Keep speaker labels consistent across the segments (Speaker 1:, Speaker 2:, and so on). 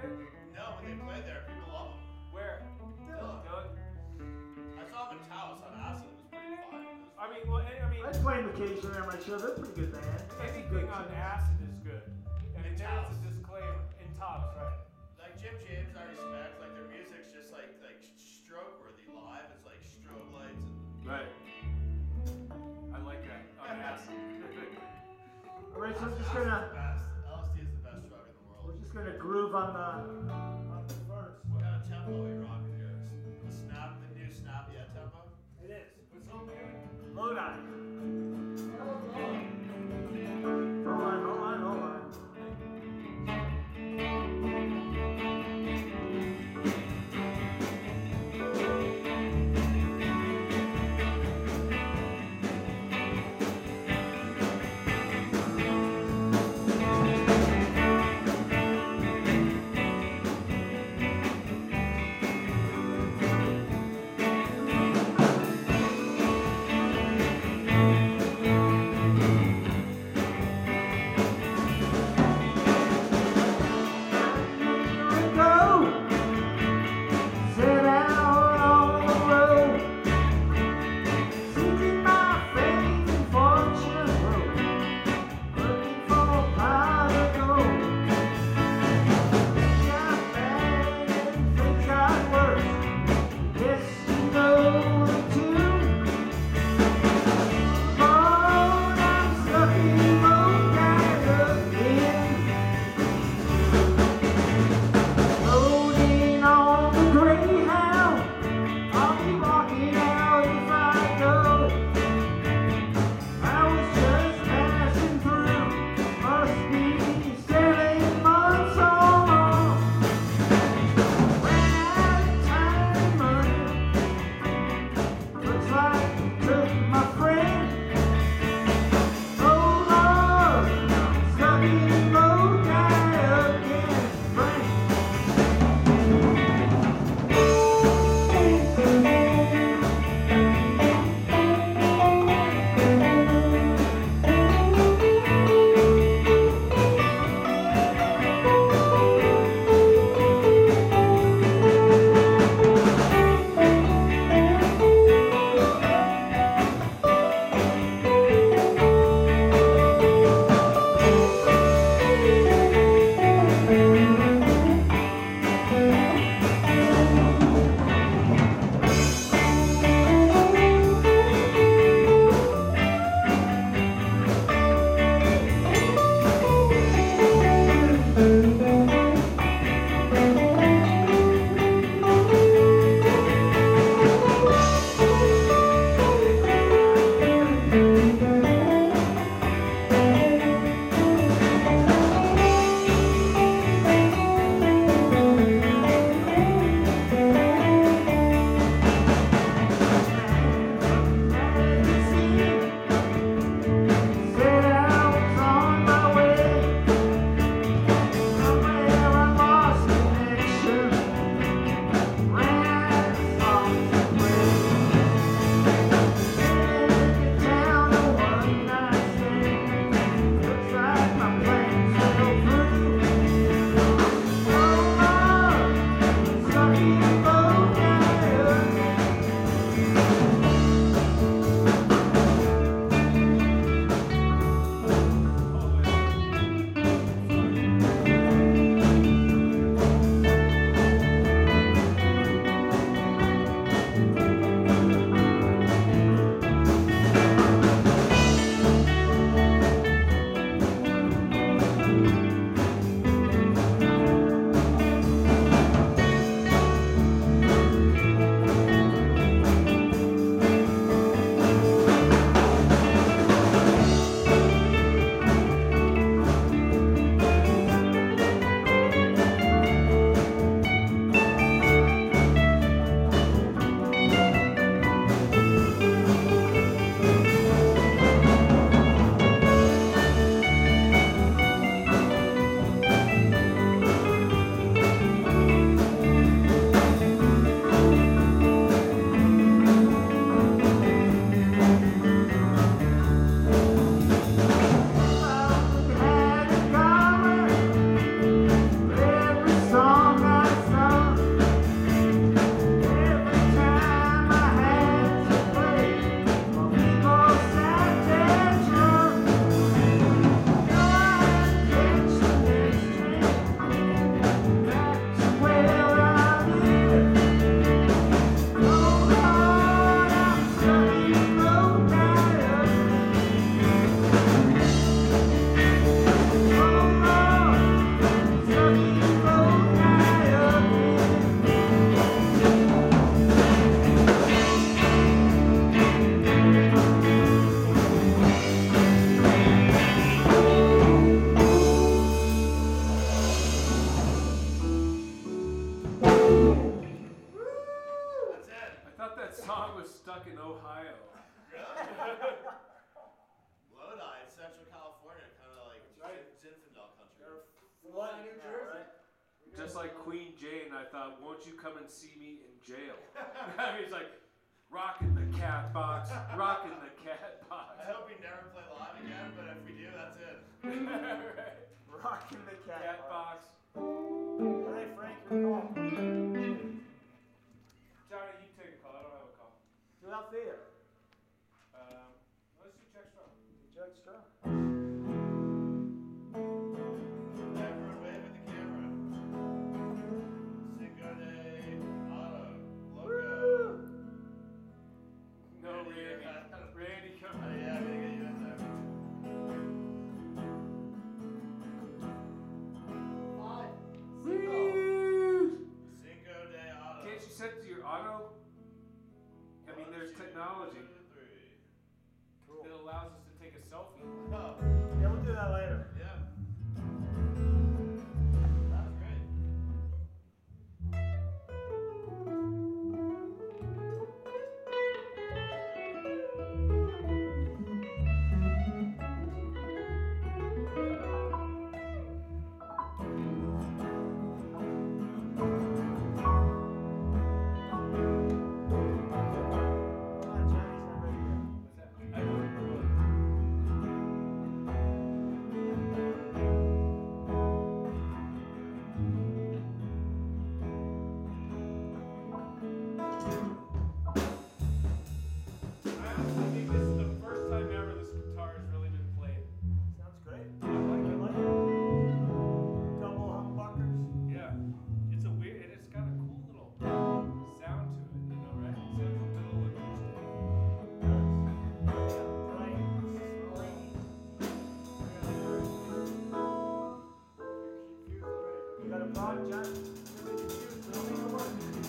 Speaker 1: morning? No, when they play there, people love them.
Speaker 2: Where?
Speaker 1: Dylan.
Speaker 2: Dylan?
Speaker 1: I saw him in Taos on acid. It was pretty fun. Was
Speaker 2: I mean, well, I mean,
Speaker 3: I play them occasionally on my show. They're pretty good band. That's
Speaker 2: anything
Speaker 3: good
Speaker 2: on
Speaker 3: tune.
Speaker 2: acid is good. And
Speaker 1: In
Speaker 2: there's a
Speaker 1: Taos.
Speaker 2: disclaimer in Taos, right?
Speaker 1: like Jim James, I respect. Like their music's just like like stroke worthy live. It's like strobe lights and
Speaker 2: Right. I like that on acid.
Speaker 3: All right, so I'm just gonna just gonna groove on the on the verse.
Speaker 1: What kind of tempo are you rocking
Speaker 2: you come and see me in jail? He's like, rocking the cat box, rocking the cat box.
Speaker 1: I hope we never play live again, but if we do, that's it.
Speaker 2: right.
Speaker 3: Rocking the cat,
Speaker 2: cat box.
Speaker 3: box.
Speaker 2: All right,
Speaker 1: Frank, calling.
Speaker 3: got to make it work.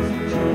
Speaker 2: Jesus.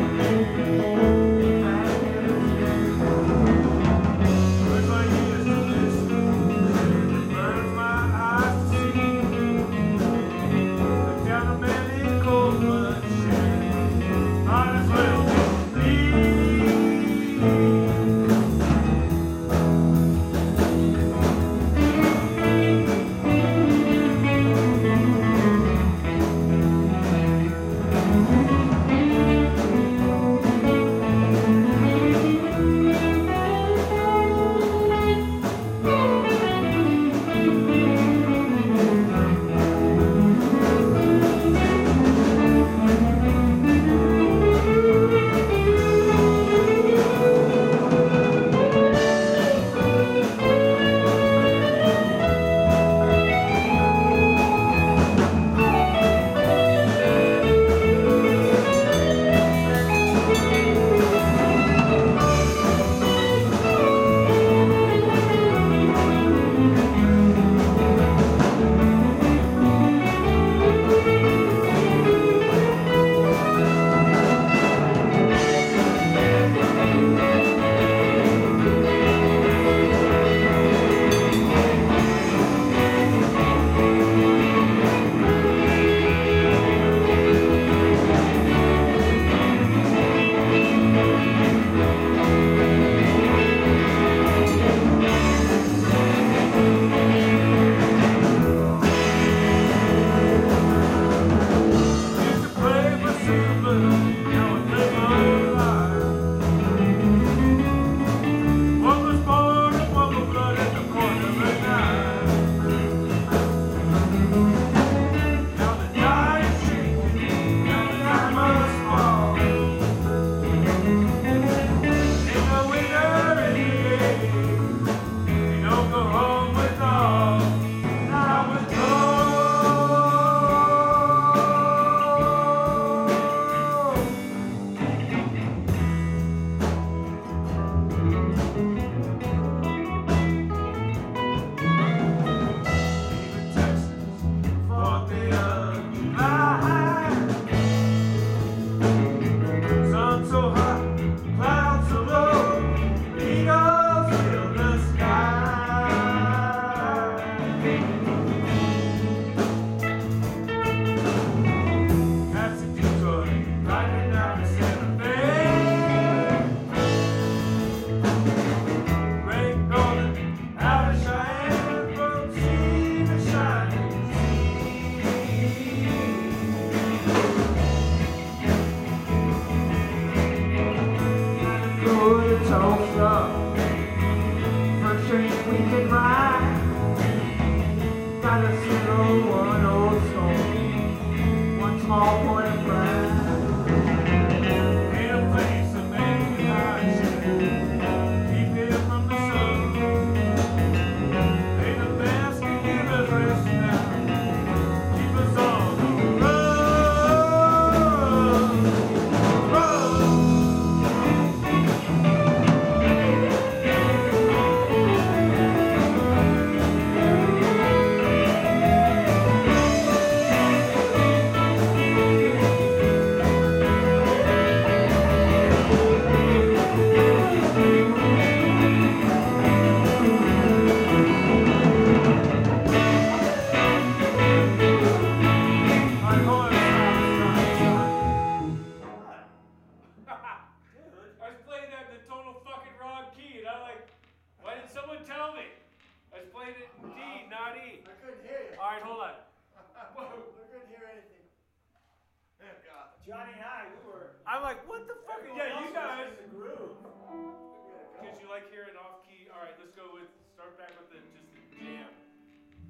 Speaker 2: like hearing off key. All right, let's go with start back with the just the jam.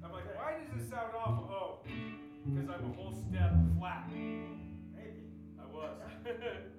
Speaker 2: I'm like, why does this sound off? Oh, because I'm a whole step flat.
Speaker 3: Maybe
Speaker 2: I was.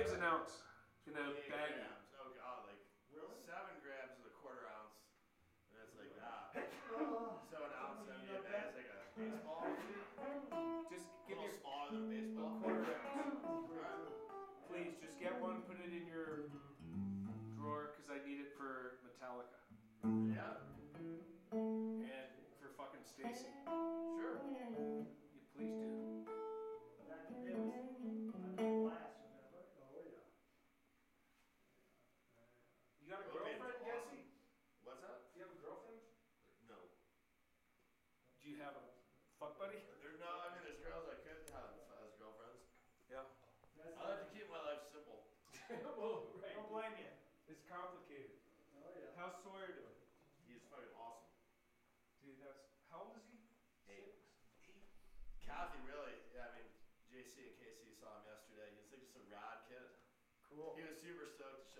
Speaker 3: Braves
Speaker 2: announce. buddy? They're I mean, there's girls I could have
Speaker 1: as
Speaker 2: girlfriends.
Speaker 1: Yeah. That's I like
Speaker 2: to keep my life simple. well, right.
Speaker 3: Don't blame you.
Speaker 2: It's complicated.
Speaker 3: Oh, yeah.
Speaker 2: How's Sawyer doing?
Speaker 1: He's fucking awesome.
Speaker 2: Dude, that's. How old is he?
Speaker 1: Eight.
Speaker 2: Eight.
Speaker 1: Kathy, really, yeah, I mean, JC and Casey saw him yesterday. He's like just a rad kid.
Speaker 3: Cool.
Speaker 1: He was super stoked to show